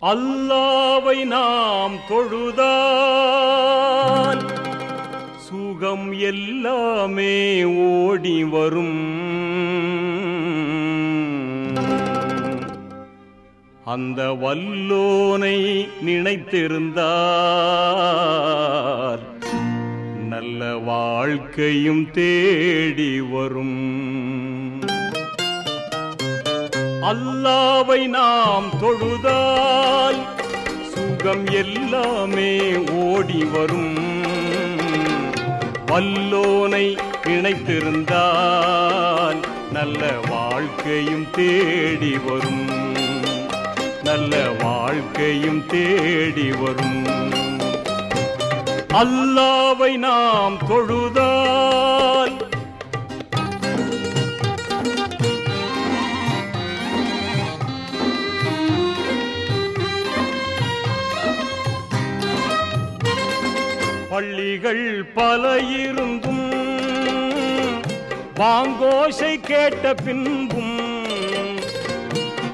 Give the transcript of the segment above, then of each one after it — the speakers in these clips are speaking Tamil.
அல்லாவை நாம் தொழுதால் சுகம் எல்லாமே ஓடி வரும். அந்த வல்லோனை நினைத்திருந்தார். நல்ல வாழ்க்கையும் தேடி வரும். அல்லாவை நாம் தொழுதால் சுகம் எல்லாமே ஓடி வரும். வல்லோனை இணைத்திருந்தால் நல்ல வாழ்க்கையும் தேடி வரும். நல்ல வாழ்க்கையும் தேடி வரும். அல்லாவை நாம் தொழுதால் பள்ளிகள் பல இருந்தும் வாங்கோசை கேட்ட பின்பும்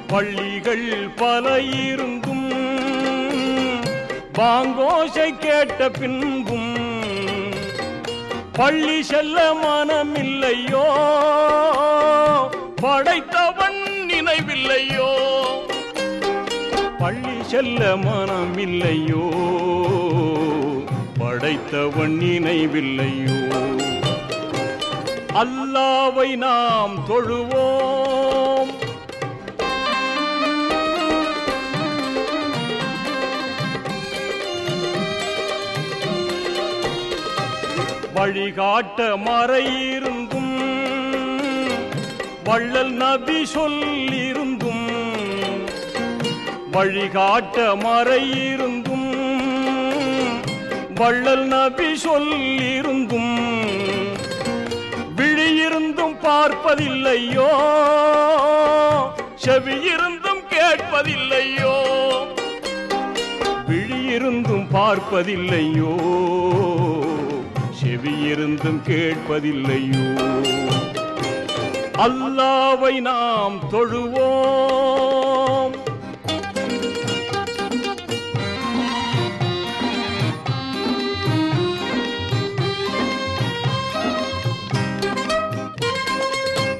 பள்ளிகள் பல இருந்தும் பாங்கோஷை கேட்ட பின்பும் பள்ளி செல்ல மனமில்லையோ? படைத்தவன் நினைவில்லையோ? பள்ளி செல்ல மனமில்லையோ? படைத்தவன் நினைவில்லையோ? அல்லாவை நாம் தொழுவோம். வழிகாட்ட மறையிருந்தும் வள்ளல் நபி சொல்லிருந்தும் வழிகாட்ட மறையிருந்தும் வள்ளல் நபி சொல்லிருந்தும் விழியிருந்தும் பார்ப்பதில்லையோ செவியிருந்தும் கேட்பதில்லையோ விழியிருந்தும் பார்ப்பதில்லையோ செவியிருந்தும் கேட்பதில்லையோ? அல்லாவை நாம் தொழுவோம்.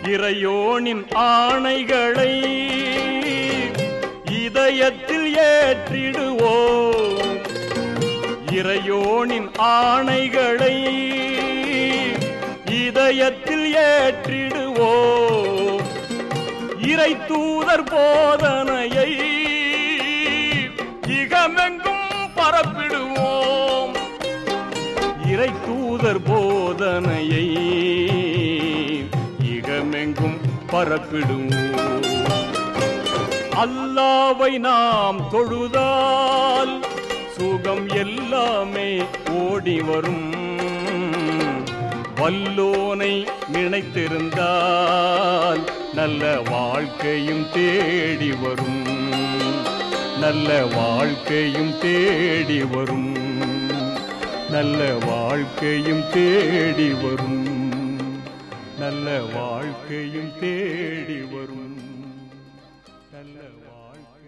இறையோனின் ஆணைகளை இதயத்தில் ஏற்றிடுவோம். இறையோனின் ஆணைகளை இதயத்தில் ஏற்றிடுவோ. இறை தூதர் போதனையை இகமெங்கும் பரப்பிடுவோம். இறை தூதர் போதனையை இகமெங்கும் பரப்பிடுவோம். அல்லாவை நாம் தொழுதால் சுகம் எல்லாமே ஓடி வரும். வல்லோனை நினைத்திருந்தால் நல்ல வாழ்க்கையும் தேடி வரும். நல்ல வாழ்க்கையும் தேடி வரும். நல்ல வாழ்க்கையும் தேடி வரும். நல்ல வாழ்க்கையும் தேடி வரும். நல்ல வாழ்க்கை